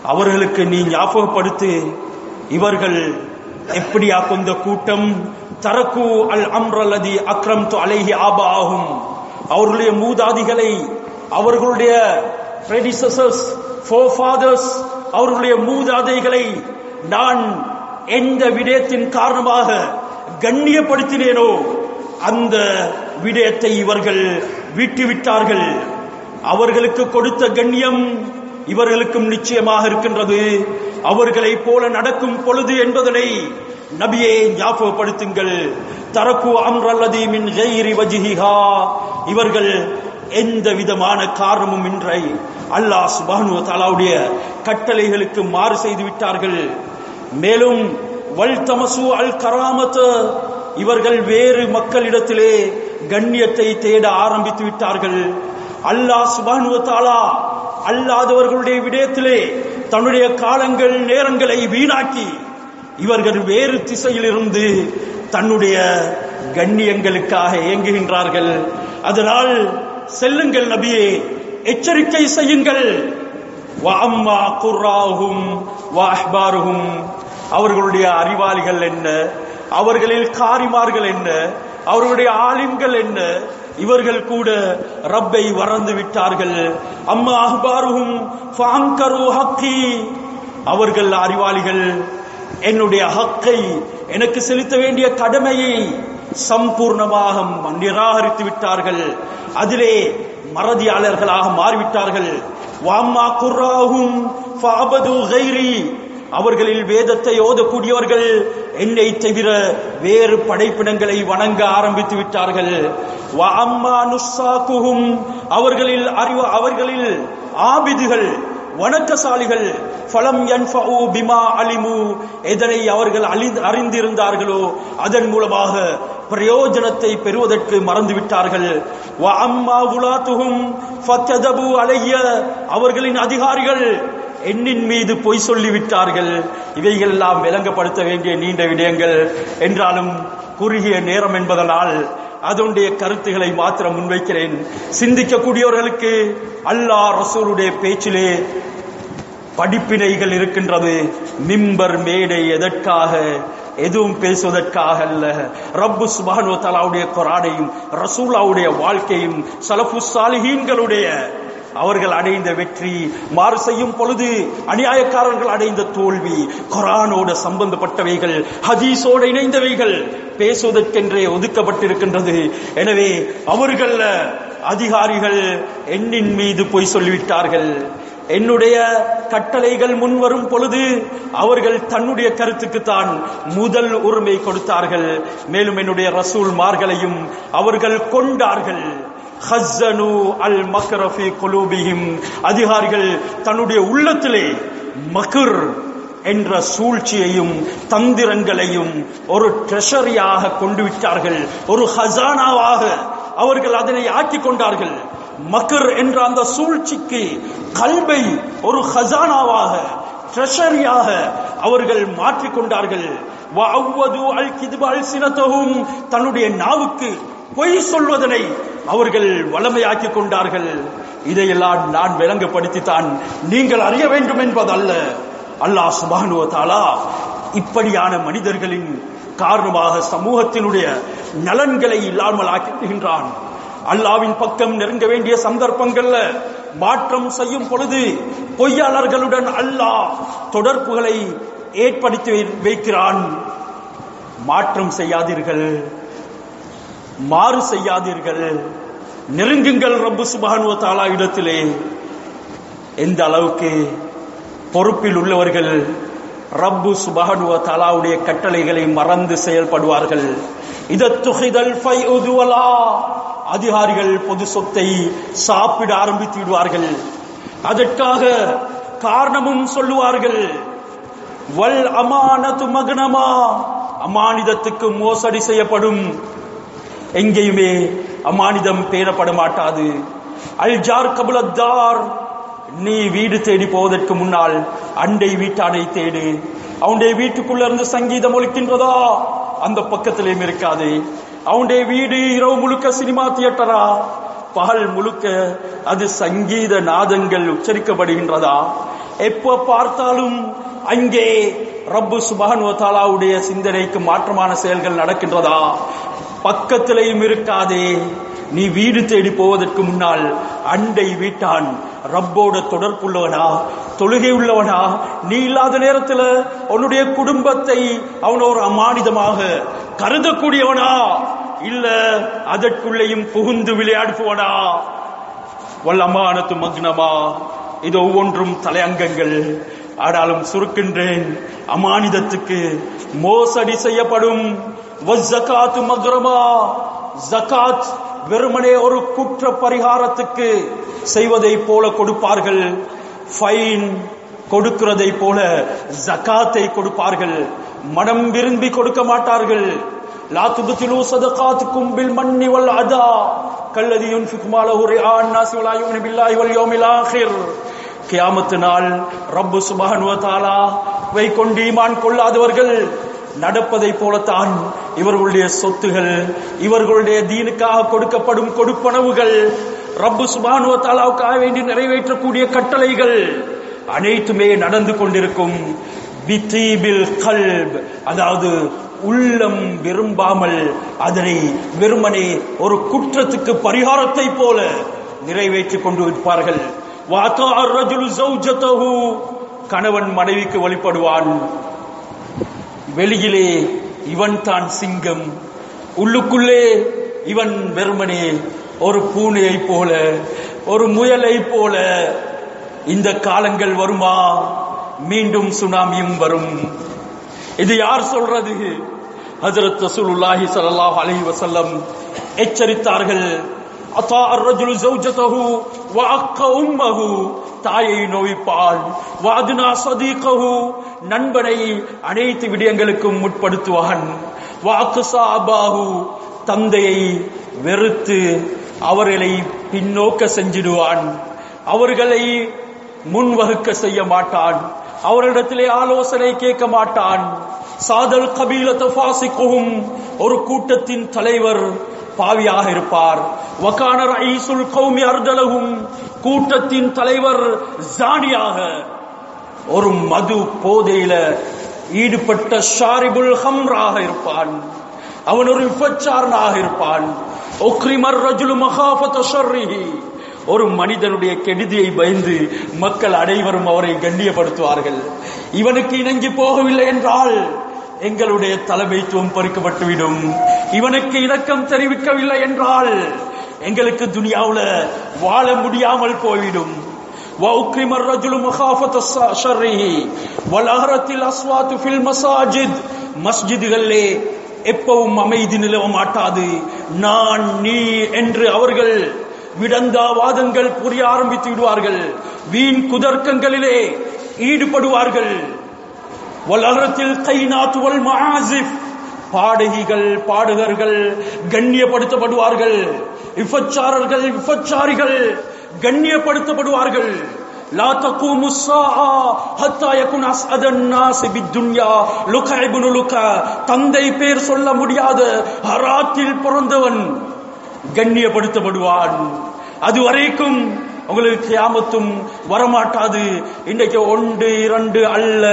அவர்களுக்கு நீ ஞாபகப்படுத்து இவர்கள் எப்படியாக்கும் இந்த கூட்டம்? தரக்கு அல் அம்ரல்லதி அக்ரம் து அலைஹி ஆபாகும் அவர்களுடைய மூதாதிகளை அவர்களுடைய predecessors forefathers அவர்களுடைய மூதாதைகளை நான் எந்த விடயத்தின் காரணமாக கண்ணியப்படுத்தினேனோ அந்த விடயத்தை இவர்கள் விட்டுவிட்டார்கள். அவர்களுக்கு கொடுத்த கண்ணியம் இவர்களுக்கும் நிச்சயமாக இருக்கின்றது. அவர்களைப் போல நடக்கும் பொழுது என்பதனை நபியை ஞாபகப்படுத்துங்கள். தரக்கு அம்ரல்லதி மின் கைரி வஜிஹா இவர்கள் எந்த விதமான காரணமும் இன்றை அல்லாஹ் சுபானு தாலாவுடைய கட்டளைகளுக்கு மாறு செய்து விட்டார்கள். மேலும் வல் தமசு அல் கராமத். இவர்கள் வேறு மக்களிடத்திலே கண்ணியத்தை தேட ஆரம்பித்து விட்டார்கள். அல்லாஹ் சுபானு தாலா அல்லாதவர்களுடைய விடயத்திலே தன்னுடைய காலங்கள் நேரங்களை வீணாக்கி இவர்கள் வேறு திசையிலிருந்து தன்னுடைய கண்ணியங்களுக்காக இயங்குகின்றார்கள். அதனால் செல்லுங்கள் நபியே எச்சரிக்கை செய்யுங்கள். அவர்களுடைய அறிவாளிகள் என்ன? அவர்களில் காரிமார்கள் என்ன? அவர்களுடைய ஆலிம்கள் என்ன? இவர்கள் கூட ரப்பை வறந்து விட்டார்கள். அம்மா அஹ்பாருஹும் ஃபாங்கரு ஹக்கி. அவர்கள் அறிவாளிகள் என்னுடைய ஹக்கை எனக்கு செலுத்த வேண்டிய கடமையை சம்பூர்ணமாக நிராகரித்து விட்டார்கள். அதிலே மறதியாளர்களாக மாறிவிட்டார்கள். வாம்மா குர்ராகும் ஃபாபது கைரி அவர்களில் வேதத்தை ஓதக்கூடியவர்கள் என்னை தவிர வேறு படைப்பினங்களை வணங்க ஆரம்பித்து விட்டார்கள். அவர்களில் அறிவு அவர்களில் ஆபிதுகள் வணக்கசாலிகள் ஃபலம் யன்ஃபஉ பிமா அலிமு எதனை அவர்கள் அறிந்திருந்தார்களோ அதன் மூலமாக பிரயோஜனத்தை பெறுவதற்கு மறந்துவிட்டார்கள் வ அம்மா உலாத்துகும் ஃபக்கதபு அலைய அவர்களின் அதிகாரிகள் எண்ணின் மீது பொய் சொல்லிவிட்டார்கள். இவைகள் எல்லாம் விளங்கப்படுத்த வேண்டிய நீண்ட விடயங்கள். என்றாலும் குறுகிய நேரம் என்பதனால் அதனுடைய கருத்துக்களை மாத்திரம் முன்வைக்கிறேன். சிந்திக்கக்கூடியவர்களுக்கு அல்லாஹ் ரசூலுடைய பேச்சிலே படிப்பினைகள் இருக்கின்றது. மிம்பர் மேடை எதற்காக? எதுவும் பேசுவதற்காக அல்ல. ரப்பு சுபானு தலாவுடைய குரானையும் ரசூலாவுடைய வாழ்க்கையும் சலஃபு சாலிஹீன்களுடைய அவர்கள் அடைந்த வெற்றி மாறு செய்யும் பொழுது அநியாயக்காரர்கள் அடைந்த தோல்வி குரானோடு சம்பந்தப்பட்டவைகள் ஹதீஸோடு இணைந்தவைகள் பேசுவதற்கென்றே ஒதுக்கப்பட்டிருக்கின்றது. எனவே அவர்கள் அதிகாரிகள் எண்ணின் மீது போய் சொல்லிவிட்டார்கள். என்னுடைய கட்டளைகள் முன்வரும் பொழுது அவர்கள் தன்னுடைய கருத்துக்கு தான் முதல் உரிமை கொடுத்தார்கள். மேலும் என்னுடைய ரசூல் மார்களையும் அவர்கள் கொண்டார்கள். ஹஸ்ஸனு அல் மக்ரஃபி குலூபிஹிம். அதிகாரிகள் தன்னுடைய உள்ளத்திலே மக்ர் என்ற சூழ்ச்சியையும் தந்திரங்களையும் ஒரு ட்ரெஷரியாக கொண்டு விட்டார்கள். ஒரு ஹசானாவாக அவர்கள் அதனை ஆக்கிக் கொண்டார்கள். மக்கர் என்ற அந்த சூழ்ச்சிக்கு கல்வை ஒரு ஹசானாவாக ட்ரெஷரியாக அவர்கள் மாற்றிக்கொண்டார்கள் அல் தன்னுடைய நாவுக்கு பொய் சொல்வதனை அவர்கள் வளமையாக்கிக் கொண்டார்கள். இதையெல்லாம் நான் விளங்கப்படுத்தித்தான். நீங்கள் அறிய வேண்டும் என்பதல்ல. அல்லாஹ் சுபானுவ தாலா இப்படியான மனிதர்களின் காரணமாக சமூகத்தினுடைய நலன்களை இல்லாமல் ஆக்கிவிடுகின்றான். அல்லாவின் பக்கம் நெருங்க வேண்டிய சந்தர்ப்பங்கள்ல மாற்றம் செய்யும் பொழுது பொய்யாளர்களுடன் அல்லாஹ் தொடர்புகளை ஏற்படுத்தி வைக்கிறான். மாற்றம் செய்யாதீர்கள். மாறு செய்யாதீர்கள். நெருங்குங்கள் ரப்பு சுபானுவ தாலா இடத்திலே. எந்த அளவுக்கு பொறுப்பில் உள்ளவர்கள் ரப்பு சுபானுவ தாலாவுடைய கட்டளைகளை மறந்து செயல்படுவார்கள். இதத்துகிதல் ஃபைஉதுவலா அதிகாரிகள் பொது சொத்தை சாப்பிட ஆரம்பித்து விடுவார்கள் அதற்காக காரணமும் சொல்லுவார்கள். வல் அமானத்து மகனமா. அமானிதத்துக்கு மோசடி செய்யப்படும். எங்கேயுமே அமானிதம் பேணப்பட மாட்டாது அல் ஜார் கபுலத்தார் நீ வீடு தேடி போவதற்கு முன்னால் அண்டை வீட்டானை தேடு. அவனுடைய வீட்டுக்குள்ள இருந்து சங்கீதம் ஒழிக்கின்றதா அந்த பக்கத்திலேயும் இருக்காது அவனுடைய வீடு இரவு முழுக்க சினிமா தியேட்டரா? பகல் முழுக்க அது சங்கீத நாதங்கள் உச்சரிக்கப்படுகின்றதா? எப்ப பார்த்தாலும் அங்கே ரப்பு சுபான் தாலாவுடைய சிந்தனைக்கு மாற்றமான செயல்கள் நடக்கின்றதா? பக்கத்திலையும் இருக்காதே. நீ வீடு தேடி போவதற்கு முன்னால் அண்டை வீட்டான். ரப்போட தொடர்புள்ளவனா? தொழுகை உள்ளவனா? நீ இல்லாத நேரத்தில் உன்னுடைய குடும்பத்தை அவன் ஒரு அமானிதமாக கருதக்கூடியவனா? இல்ல அதற்குள்ளேயும் புகுந்து விளையாடுபவனா? வல்லமானத்து மக்னமா? இது ஒவ்வொன்றும் தலையங்கங்கள். ஆனாலும் சுருக்கின்றேன். அமானிதத்துக்கு மோசடி செய்யப்படும். வஸ்ஸகாத்து மக்ரமா. ஜகாத் வெறுமனே ஒரு குற்ற பரிகாரத்துக்கு செய்வதை போல கொடுப்பார்கள். ஃபைன் கொடுக்கிறதை போல ஜகாத்தை கொடுப்பார்கள். மனம் விரும்பி கொடுக்க மாட்டார்கள். லா துபத்திலு சதகாத்துக்கும் பில் மன்னி வல் அதா. கல்லதி யுன்ஃபிகு மாலஹு ரிஆன் நாசி வலா யுமினு பில்லாஹி வல் யௌமில் ஆখির கியாமத்து நாள் ரப்பு சுப்ஹானஹு வ தஆலா வை கொண்டு ஈமான் கொள்ளாதவர்கள் நடப்பதை போலத்தான் இவர்களுடைய சொத்துகள் இவர்களுடைய தீனுக்காக கொடுக்கப்படும் கொடுப்பனவுகள் ரப்பு சுபானுவ தாலாவுக்காக வேண்டி நிறைவேற்றக்கூடிய கட்டளைகள் அனைத்துமே நடந்து கொண்டிருக்கும். அதாவது உள்ளம் விரும்பாமல் அதனை வெறுமனே ஒரு குற்றத்துக்கு பரிகாரத்தை போல நிறைவேற்றிக் கொண்டு இருப்பார்கள். ரஜுலு கணவன் மனைவிக்கு வழிபடுவான். வெளியிலே இவன் தான் சிங்கம். உள்ளுக்குள்ளே இவன் வெறுமனே ஒரு பூனையை போல ஒரு முயலை போல. இந்த காலங்கள் வருமா? மீண்டும் சுனாமியும் வரும். இது யார் சொல்றது? ஹசரத் ரசூலுல்லாஹி ஸல்லல்லாஹு வசல்லம் எச்சரித்தார்கள். அத்தா அர்ரஜுலு ஜௌஜதஹு வ அக்க உம்மஹு. தாயை நோய்ப்பாள் வாதுனா சதீகஹு. நண்பனை அனைத்து விடயங்களுக்கும் முற்படுத்துவான். வாக்குசா அபாஹு தந்தையை வெறுத்து அவர்களை பின்னோக்க செஞ்சிடுவான். அவர்களை முன்வகுக்க செய்ய மாட்டான். அவரிடத்திலே ஆலோசனை கேட்க மாட்டான். சாதல் கபீல தபாசிக்கும் ஒரு கூட்டத்தின் தலைவர் பாவியாக இருப்பார். வகானர் ஐசுல் கௌமி அர்தலகும். கூட்டத்தின் தலைவர் ஜானியாக. ஒரு மது போதையில ஈடுபட்ட ஷாரிபுல் ஹம்ராக இருப்பான். அவன் ஒரு விபச்சாரனாக இருப்பான். ஒக்ரிமர் ரஜுலு மகாபத ஷர்ரிஹி. ஒரு மனிதனுடைய கெடுதியை பயந்து மக்கள் அனைவரும் அவரை கண்ணியப்படுத்துவார்கள். இவனுக்கு இணங்கி போகவில்லை என்றால் எங்களுடைய தலைமைத்துவம் பறிக்கப்பட்டுவிடும் இவனுக்கு இணக்கம் தெரிவிக்கவில்லை என்றால் எங்களுக்கு துனியாவுல வாழ முடியாமல் போய்விடும் وأكرم الرجل مخافة شره والأهرة الأصوات في المساجد மஸ்ஜிதுகளிலே எப்பவும் அமைதி நிலவ மாட்டாது நான் நீ என்று அவர்கள் விடந்தாவாதங்கள் புரிய ஆரம்பித்து விடுவார்கள் வீண் குதர்க்கங்களிலே ஈடுபடுவார்கள் வலகரத்தில் கைநாத் வல் மஆசிஃப் பாடகிகள் பாடகர்கள் கண்ணியப்படுத்தப்படுவார்கள் விபச்சாரர்கள் விபச்சாரிகள் கண்ணியப்படுத்தப்படுவார்கள் لا تقوم الساعة حتى يكون أسعد الناس بالدنيا لكع ابن لكع தந்தை பேர் சொல்ல முடியாத ஹராத்தில் பிறந்தவன் கண்ணியப்படுத்தப்படுவான் அது வரைக்கும் உங்களுக்கு கியாமத்தும் வரமாட்டாது இன்றைக்கு ஒன்று இரண்டு அல்ல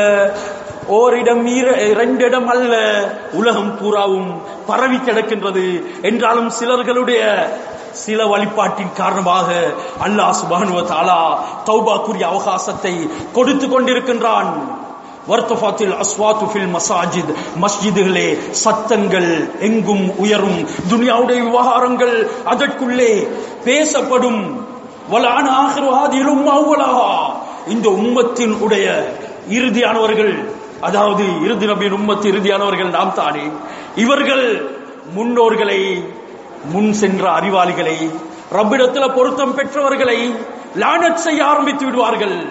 ஓரிடம் ஈர- இரண்டு இடம் அல்ல. உலகம் பூராவும் பரவி கிடக்கின்றது. என்றாலும் சிலர்களுடைய சில வழிபாட்டின் காரணமாக அல்லாஹ் சுபானுவ தாலா தௌபாக்குரிய அவகாசத்தை கொடுத்து கொண்டிருக்கின்றான். வர்த்தபாத்தில் அஸ்வாத்து ஃபில் மசாஜித் மஸ்ஜிதுகளே சத்தங்கள் எங்கும் உயரும். துனியாவுடைய விவகாரங்கள் அதற்குள்ளே பேசப்படும். வலான ஆகிருவாதிலும் அவ்வளவா இந்த உம்மத்தின் உடைய இறுதியானவர்கள் அதாவது இறுதி நபியின் உம்மத்து இறுதியானவர்கள் நாம் தானே. இவர்கள் முன்னோர்களை முன் சென்ற அறிவாளிகளை ரப்பிடத்தில் பொருத்தம் பெற்றவர்களை லானட் செய்ய ஆரம்பித்து விடுவார்கள்.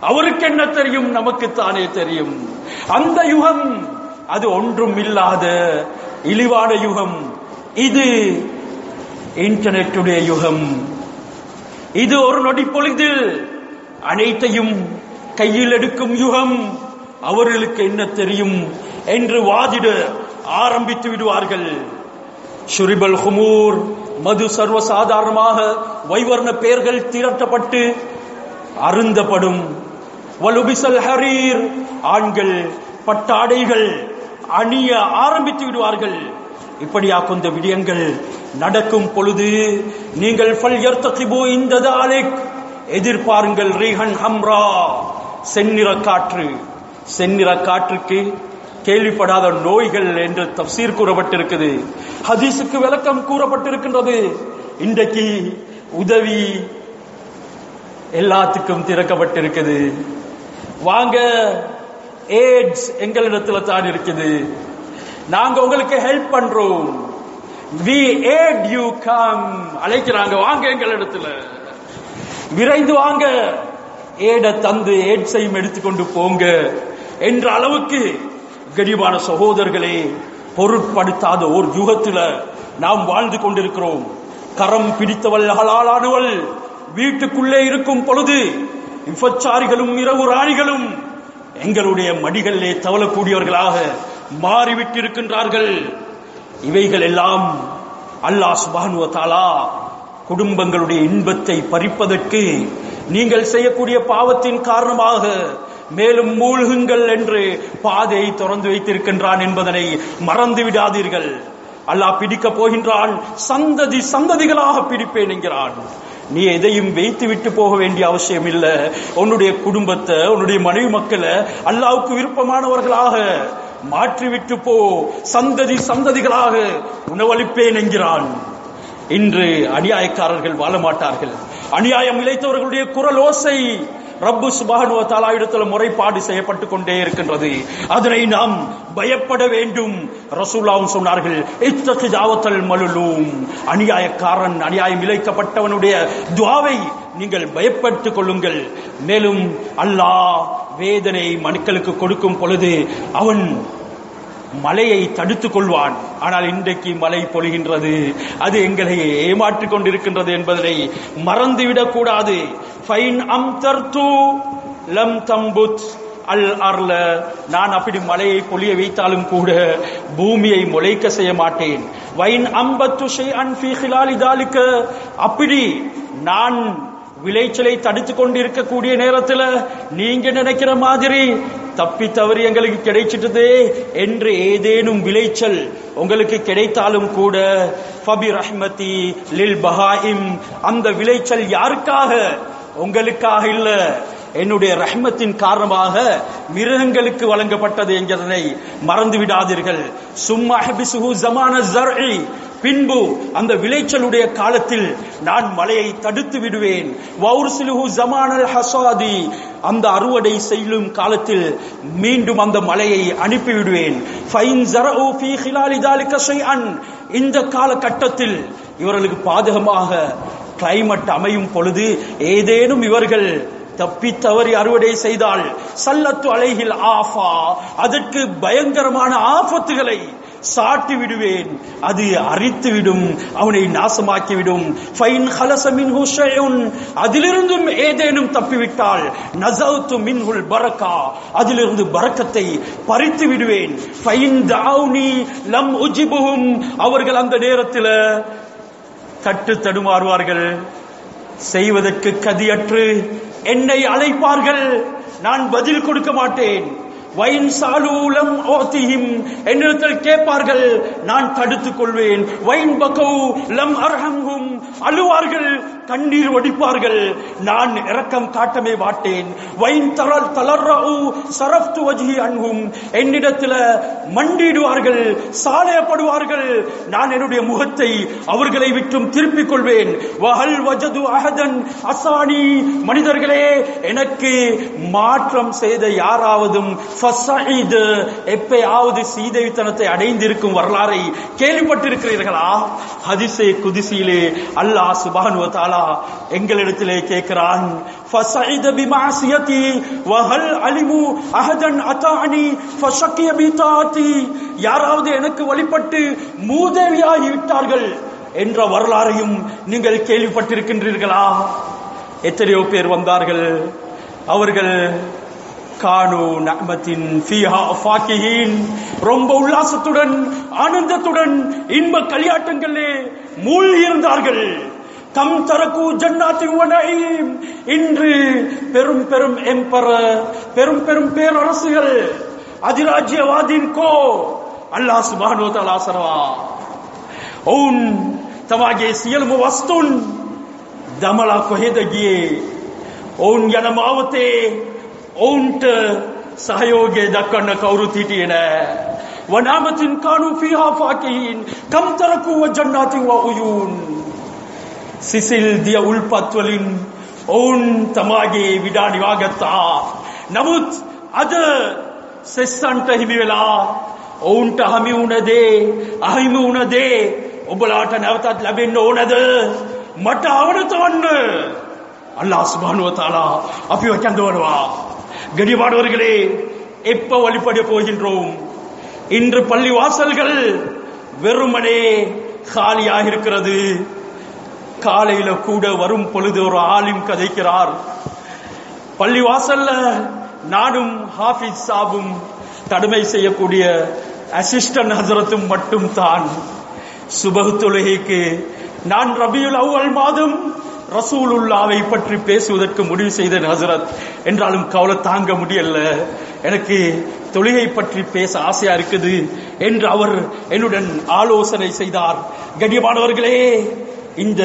அவருக்கு என்ன தெரியும்? நமக்கு தானே தெரியும். அந்த யுகம் அது ஒன்றும் இல்லாத இழிவான யுகம். இது இன்டர்நெட்டுடைய யுகம். இது ஒரு நொடி பொழுது அனைத்தையும் கையில் எடுக்கும் யுகம். அவர்களுக்கு என்ன தெரியும் என்று வாதிட ஆரம்பித்து விடுவார்கள். ஷுரிபல் ஹுமூர் மது சர்வசாதாரணமாக வைவர்ண பெயர்கள் திரட்டப்பட்டு அருந்தப்படும் வலுபிசல் ஹரீர் ஆண்கள் பட்டாடைகள் அணிய ஆரம்பித்து விடுவார்கள். இப்படியா கொண்ட விடயங்கள் நடக்கும் பொழுது நீங்கள் ஃபல் யர்த்தகிபு இந்த தாலிக் எதிர்பாருங்கள் ரீஹன் ஹம்ரா செந்நிற காற்று. செந்நிற காற்றுக்கு கேள்விப்படாத நோய்கள் என்று தப்சீர் கூறப்பட்டிருக்குது. ஹதீஸுக்கு விளக்கம் கூறப்பட்டிருக்கின்றது. இன்றைக்கு உதவி எல்லாத்துக்கும் திறக்கப்பட்டிருக்குது. வாங்க ஏட்ஸ் எங்களிடத்துல தான் இருக்குது. நாங்க உங்களுக்கு ஹெல்ப் பண்றோம். வி ஏட் யூ கம் அழைக்கிறாங்க வாங்க எங்களிடத்துல. விரைந்து வாங்க. ஏட தந்து ஏட்ஸையும் எடுத்துக்கொண்டு போங்க. என்ற அளவுக்கு கரிபான சகோதரர்களே பொருட்படுத்தாத ஒரு யுகத்துல நாம் வாழ்ந்து கொண்டிருக்கிறோம். கரம் பிடித்தவள் ஹலாலானவள் வீட்டுக்குள்ளே இருக்கும் பொழுது விபச்சாரிகளும் இரவு ராணிகளும் எங்களுடைய மடிகளிலே தவளக்கூடியவர்களாக மாறிவிட்டிருக்கின்றார்கள். இவைகள் எல்லாம் அல்லாஹ் சுபானுவ தாலா குடும்பங்களுடைய இன்பத்தை பறிப்பதற்கு நீங்கள் செய்யக்கூடிய பாவத்தின் காரணமாக மேலும் மூழ்குங்கள் என்று பாதையை திறந்து வைத்திருக்கின்றான் என்பதனை மறந்து விடாதீர்கள் அல்லாஹ் பிடிக்கப் போகின்றான். சந்ததி சந்ததிகளாக பிடிப்பேன் என்கிறான். நீ எதையும் வைத்து விட்டு போக வேண்டிய அவசியம் இல்ல. உன்னுடைய குடும்பத்தை உன்னுடைய மனைவி மக்களை அல்லாவுக்கு விருப்பமானவர்களாக மாற்றிவிட்டு போ. சந்ததி சந்ததிகளாக உணவளிப்பேன் என்கிறான். இன்று அநியாயக்காரர்கள் வாழ மாட்டார்கள். அநியாயம் இழைத்தவர்களுடைய குரல் ஓசை ரப்பு சுபானுவ தாலாயிடத்தில் முறைப்பாடு செய்யப்பட்டு கொண்டே இருக்கின்றது. அதனை நாம் பயப்பட வேண்டும். ரசூலாவும் சொன்னார்கள் இத்தகு ஜாவத்தல் மலுலூம். அநியாயக்காரன் அநியாயம் இழைக்கப்பட்டவனுடைய துவாவை நீங்கள் பயப்பட்டுக் கொள்ளுங்கள். மேலும் அல்லாஹ் வேதனை மனுக்களுக்கு கொடுக்கும் பொழுது அவன் மலையை தடுத்துக் கொள்வான். ஆனால் இன்றைக்கு மலை பொழிகின்றது. அது எங்களை ஏமாற்றிக் கொண்டிருக்கின்றது என்பதனை மறந்துவிடக் கூடாது. ஃபைன் அம் தர்த்து லம் தம்புத் அல் அர்ல. நான் அப்படி மலையை பொழிய வைத்தாலும் கூட பூமியை முளைக்க செய்ய மாட்டேன். வைன் அம்பத்து ஷை அப்படி நான் விளைச்சலை தடுத்து கொண்டிருக்கக்கூடிய நேரத்தில் நீங்க நினைக்கிற மாதிரி தப்பி தவறி எங்களுக்கு கிடைச்சிட்டதே என்று ஏதேனும் விளைச்சல் உங்களுக்கு கிடைத்தாலும் கூட ஃபபி ரஹ்மதி லில் பஹாயிம். அந்த விளைச்சல் யாருக்காக? உங்களுக்காக இல்ல. என்னுடைய ரஹ்மத்தின் காரணமாக மிருகங்களுக்கு வழங்கப்பட்டது என்கிறதை மறந்து விடாதீர்கள். சும்மா ஜமான ஜர்இ. பின்பு அந்த விளைச்சலுடைய காலத்தில் நான் மலையை தடுத்து விடுவேன். வௌர்சிலுஹு ஹசாதி. அந்த அறுவடை செய்யும் காலத்தில் மீண்டும் அந்த மலையை அனுப்பிவிடுவேன் ஃபைன் இந்த காலகட்டத்தில் இவர்களுக்கு பாதகமாக கிளைமேட் அமையும் பொழுது ஏதேனும் இவர்கள் தப்பி தவறி அறுவடை செய்தால் சல்லத்து அலைகில் ஆஃபா அதற்கு பயங்கரமான ஆபத்துகளை சாட்டி விடுவேன். அது அரித்து விடும் அவனை நாசமாக்கி விடும் ஃபைன் ஹலச மின்ஹு அதிலிருந்தும் ஏதேனும் தப்பிவிட்டால் நசவுத்து மின்ஹுல் பரக்கா அதிலிருந்து பரக்கத்தை பறித்து விடுவேன். ஃபைன் தௌனி லம் உஜிபுகும் அவர்கள் அந்த நேரத்தில் தட்டு தடுமாறுவார்கள். செய்வதற்கு கதியற்று என்னை அழைப்பார்கள். நான் பதில் கொடுக்க மாட்டேன். வைன் சாலூலம் ஓத்தியும் என்னிடத்தில் கேட்பார்கள். நான் தடுத்துக் கொள்வேன். வைன் பகௌ லம் அழுவார்கள். கண்ணீர் வடிப்பார்கள் நான் இரக்கம் காட்டவே மாட்டேன். வைன் தரல் தளர்ரவு சரஃப்து மண்டிடுவார்கள் சாலையப்படுவார்கள். நான் என்னுடைய முகத்தை அவர்களை விட்டும் திருப்பிக் கொள்வேன். வஹல் வஜது அஹதன் அசானி. மனிதர்களே எனக்கு மாற்றம் செய்த யாராவதும் எப்பயாவது சீதைத்தனத்தை அடைந்திருக்கும் வரலாறை கேள்விப்பட்டிருக்கிறீர்களா? ஹதிசே குதிசியிலே அல்லாஹ் சுபானு தாலா எங்களிடத்திலே கேட்கிறான் فصعد بمعصيتي وهل علموا احدا اتاني فشقي بطاعتي யாராவது எனக்கு வழிபட்டு மூதேவியாகி விட்டார்கள் என்ற வரலாறையும் நீங்கள் கேள்விப்பட்டிருக்கின்றீர்களா எத்தனையோ பேர் வந்தார்கள் அவர்கள் கானு நஅமத்தின் ஃபீஹா ஃபாக்கிஹீன் ரொம்ப உல்லாசத்துடன் ஆனந்தத்துடன் இன்ப களியாட்டங்களே மூழ்கி இருந்தார்கள் கம் தரக்கு ஜன்னாத்தி நயீம் இன்று பெரும் பெரும் எம்பரர் பெரும் பெரும் பேரரசுகள் அதிராஜ்யவாதின் கோ அல்லாஹ் சுப்ஹானஹு வ தஆலா சரவா ඔවුන් තමාගේ සියලුම වස්තුන් දමලා කොහෙද ගියේ ඔවුන් යන මාවතේ ඔවුන්ට සහයෝගය දක්වන්න කවුරුත් හිටියේ නෑ වනාමතින් කානු ෆීහා ෆාකිහින් කම් තරකු වජන්නාතින් වඋයුන් සිසිල් දිය උල්පත් වලින් ඔවුන් තමාගේ විඩා නිවාගත්තා නමුත් අද සෙස්සන්ට හිමි වෙලා ඔවුන්ට හමි වුණ දේ අහිමි වුණ දේ ඔබලාට නැවතත් ලැබෙන්න ඕනද මට අවනතවන්න அல்லாஹ் சுபானுவ தாலா அப்பி வைக்கந்தவனவா கடிபாடுவர்களே எப்ப வழிபட போகின்றோம் இன்று பள்ளி வாசல்கள் வெறுமனே காலியாக இருக்கிறது காலையில கூட வரும் பொழுது ஒரு ஆலிம் கதைக்கிறார். பள்ளி வாசல்ல நானும் ஹாஃபிஸ் சாபும் தடுமை செய்யக்கூடிய அசிஸ்டன்ட் ஹசரத்தும் மட்டும் தான் சுபகு தொழுகைக்கு நான் ரபியுல் அவ்வல் மாதம் ரசூலுல்லாவை பற்றி பேசுவதற்கு முடிவு செய்த ஹசரத். என்றாலும் கவலை தாங்க முடியல. எனக்கு தொழுகை பற்றி பேச ஆசையா இருக்குது என்று அவர் என்னுடன் ஆலோசனை செய்தார். கண்ணியமானவர்களே இந்த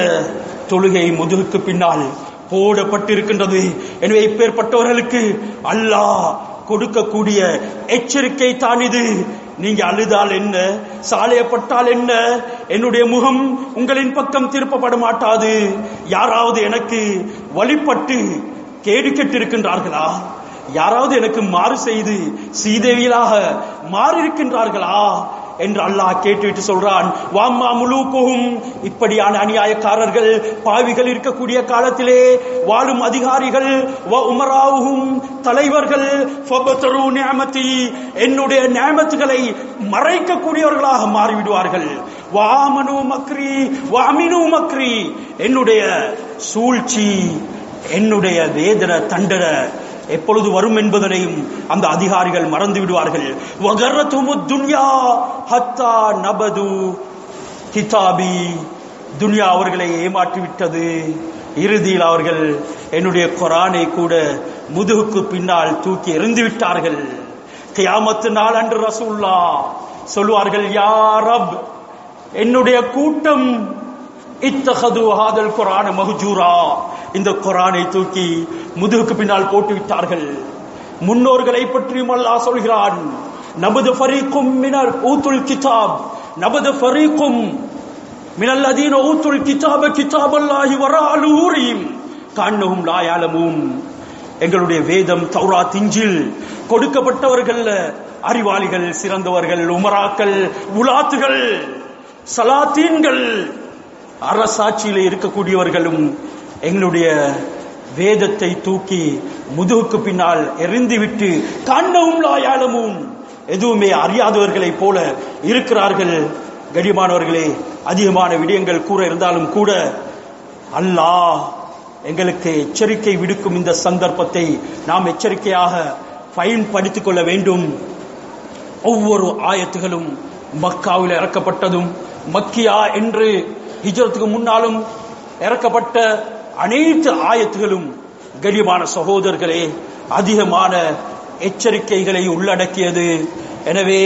தொழுகை முதுகுக்கு பின்னால் போடப்பட்டிருக்கின்றது. எனவே இப்பேற்பட்டவர்களுக்கு அல்லாஹ் கொடுக்கக்கூடிய எச்சரிக்கை தான் இது. நீங்க அழுதால் என்ன? சாலையப்பட்டால் என்ன? என்னுடைய முகம் உங்களின் பக்கம் திருப்பப்பட மாட்டாது. யாராவது எனக்கு வழிபட்டு கேடு கெட்டிருக்கின்றார்களா? யாராவது எனக்கு மாறு செய்து சீதேவியலாக மாறியிருக்கின்றார்களா? என்று அல்லாஹ் கேட்டுவிட்டு சொல்றான். வாம்மா முழுக்கும் இப்படியான அநியாயக்காரர்கள் பாவிகள் இருக்கக்கூடிய காலத்திலே வாழும் அதிகாரிகள் வ உமராவும் தலைவர்கள் ஃபபத்தரு நியமத்தி என்னுடைய நியமத்துகளை மறைக்கக்கூடியவர்களாக மாறிவிடுவார்கள். வாமனு மக்ரி வாமினு மக்ரி என்னுடைய சூழ்ச்சி என்னுடைய வேதன தண்டன எப்பொழுது வரும் என்பதனையும் அந்த அதிகாரிகள் மறந்து விடுவார்கள் துன்யா ஹத்தா நபது கிதாபி. துன்யா அவர்களை ஏமாற்றி விட்டது இறுதியில் அவர்கள் என்னுடைய குரானை கூட முதுகுக்கு பின்னால் தூக்கி எறிந்து விட்டார்கள் கியாமத்து நாள் அன்று ரசூல்லா சொல்வார்கள் யாரப் என்னுடைய கூட்டம் இத்தகது ஹாதல் குரான மஹஜூரா. இந்த குரானை தூக்கி முதுகுக்கு பின்னால் போட்டு விட்டார்கள் முன்னோர்களை பற்றியும் அல்லாஹ் சொல்கிறான் நமது ஃபரீக்கும் மினர் ஊத்துல் கிதாப் நமது ஃபரீக்கும் மினல் அதீன ஊத்துல் கிதாப கிதாப் அல்லாஹி வராலூரியும் காண்ணவும் லாயாலமும் எங்களுடைய வேதம் தௌரா திஞ்சில் கொடுக்கப்பட்டவர்கள் அறிவாளிகள் சிறந்தவர்கள் உமராக்கள் உலாத்துகள் சலாத்தீன்கள் அரசாட்சியில் இருக்கக்கூடியவர்களும் எங்களுடைய வேதத்தை தூக்கி முதுகுக்கு பின்னால் எரிந்துவிட்டு கண்ணவும் லாயாளமும் எதுவுமே அறியாதவர்களைப் போல இருக்கிறார்கள். கடிமானவர்களே அதிகமான விடயங்கள் கூற இருந்தாலும் கூட அல்லாஹ் எங்களுக்கு எச்சரிக்கை விடுக்கும் இந்த சந்தர்ப்பத்தை நாம் எச்சரிக்கையாக பயன்படுத்திக் கொள்ள வேண்டும். ஒவ்வொரு ஆயத்துகளும் மக்காவில் இறக்கப்பட்டதும் மக்கியா என்று ஹிஜரத்துக்கு முன்னாலும் இறக்கப்பட்ட அனைத்து ஆயத்துகளும் கனிமான சகோதரர்களே அதிகமான எச்சரிக்கைகளை உள்ளடக்கியது. எனவே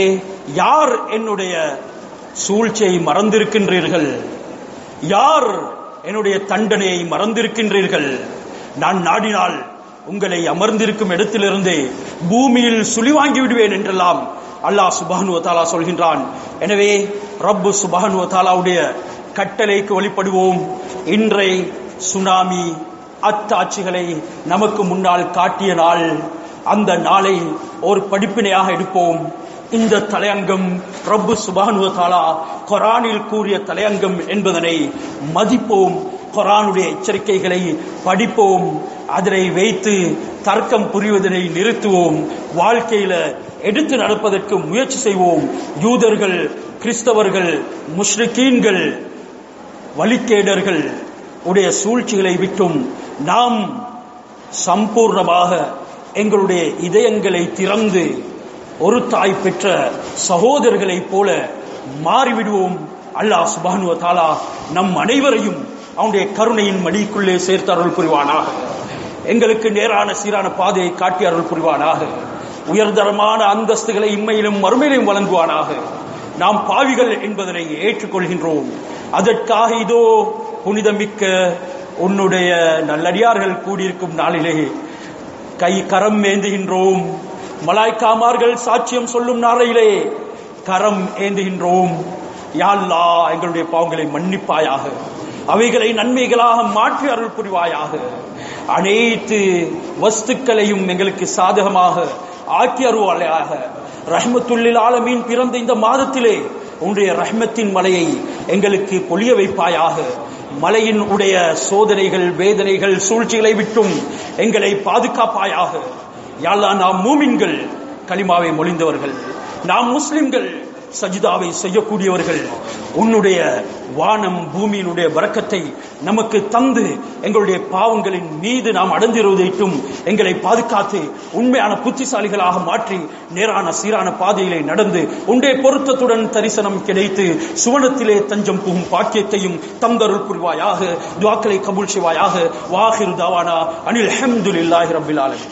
யார் என்னுடைய சூழ்ச்சியை மறந்திருக்கின்றீர்கள்? யார் என்னுடைய தண்டனையை மறந்திருக்கின்றீர்கள்? நான் நாடினால் உங்களை அமர்ந்திருக்கும் இடத்திலிருந்தே பூமியில் சுழிவாங்கி விடுவேன் என்றெல்லாம் அல்லாஹ் சுபானுவ தாலா சொல்கின்றான். எனவே ரப்பு சுபானுவ தாலாவுடைய கட்டளைக்கு வழிபடுவோம். இன்றை சுனாமி அத்தாட்சிகளை நமக்கு முன்னால் காட்டிய நாள். அந்த நாளை ஒரு படிப்பினையாக எடுப்போம். இந்த தலையங்கம் ரப்பு சுபானுவதாலா கொரானில் கூறிய தலையங்கம் என்பதனை மதிப்போம். கொரானுடைய எச்சரிக்கைகளை படிப்போம். அதனை வைத்து தர்க்கம் புரிவதனை நிறுத்துவோம். வாழ்க்கையில எடுத்து நடப்பதற்கு முயற்சி செய்வோம். யூதர்கள் கிறிஸ்தவர்கள் முஷ்ரிகீன்கள் வழிகேடர்கள் உடைய சூழ்ச்சிகளை விட்டும் நாம் சம்பூர்ணமாக எங்களுடைய இதயங்களை திறந்து ஒரு தாய் பெற்ற சகோதரர்களைப் போல மாறிவிடுவோம். அல்லாஹ் சுபானுவ தாலா நம் அனைவரையும் அவனுடைய கருணையின் மடிக்குள்ளே சேர்த்து அருள் புரிவானாக. எங்களுக்கு நேரான சீரான பாதையை காட்டி அருள் புரிவானாக. உயர்தரமான அந்தஸ்துகளை இம்மையிலும் மறுமையிலும் வழங்குவானாக. நாம் பாவிகள் என்பதனை ஏற்றுக்கொள்கின்றோம். அதற்காக இதோ புனிதமிக்க உன்னுடைய நல்லடியார்கள் கூடியிருக்கும் நாளிலே கை கரம் ஏந்துகின்றோம். மலாய்க்காமார்கள் சாட்சியம் சொல்லும் நாளையிலே கரம் ஏந்துகின்றோம். யாழ்லா எங்களுடைய பாவங்களை மன்னிப்பாயாக. அவைகளை நன்மைகளாக மாற்றி அருள் புரிவாயாக. அனைத்து வஸ்துக்களையும் எங்களுக்கு சாதகமாக ஆக்கி அருவாளையாக ரஹ்மத்துள்ளில் ஆலமீன் பிறந்த இந்த மாதத்திலே உன்னுடைய ரஹ்மத்தின் மலையை எங்களுக்கு பொழிய வைப்பாயாக. மலையின் உடைய சோதனைகள் வேதனைகள் சூழ்ச்சிகளை விட்டும் எங்களை பாதுகாப்பாயாக. யாழ்லா நாம் மூமின்கள் கலிமாவை மொழிந்தவர்கள். நாம் முஸ்லிம்கள் சஜிதாவை செய்யக்கூடியவர்கள் உன்னுடைய வானம் பூமியினுடைய வரக்கத்தை நமக்கு தந்து எங்களுடைய பாவங்களின் மீது நாம் அடைந்திருவதைட்டும் எங்களை பாதுகாத்து உண்மையான புத்திசாலிகளாக மாற்றி நேரான சீரான பாதையிலே நடந்து உண்டே பொருத்தத்துடன் தரிசனம் கிடைத்து சுவனத்திலே தஞ்சம் புகும் பாக்கியத்தையும் தந்தருள் புரிவாயாக துவாக்களை கபூல் செய்வாயாக. வாஹிர் தாவானா. அனில் அஹமதுல்லாஹி ரபில் ஆலமீன்.